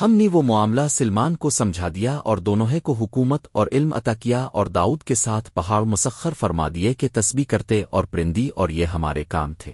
ہم نے وہ معاملہ سلمان کو سمجھا دیا اور دونوں کو حکومت اور علم عطا کیا اور داؤد کے ساتھ پہاڑ مسخر فرما دیے کہ تسبیح کرتے اور پرندی اور یہ ہمارے کام تھے۔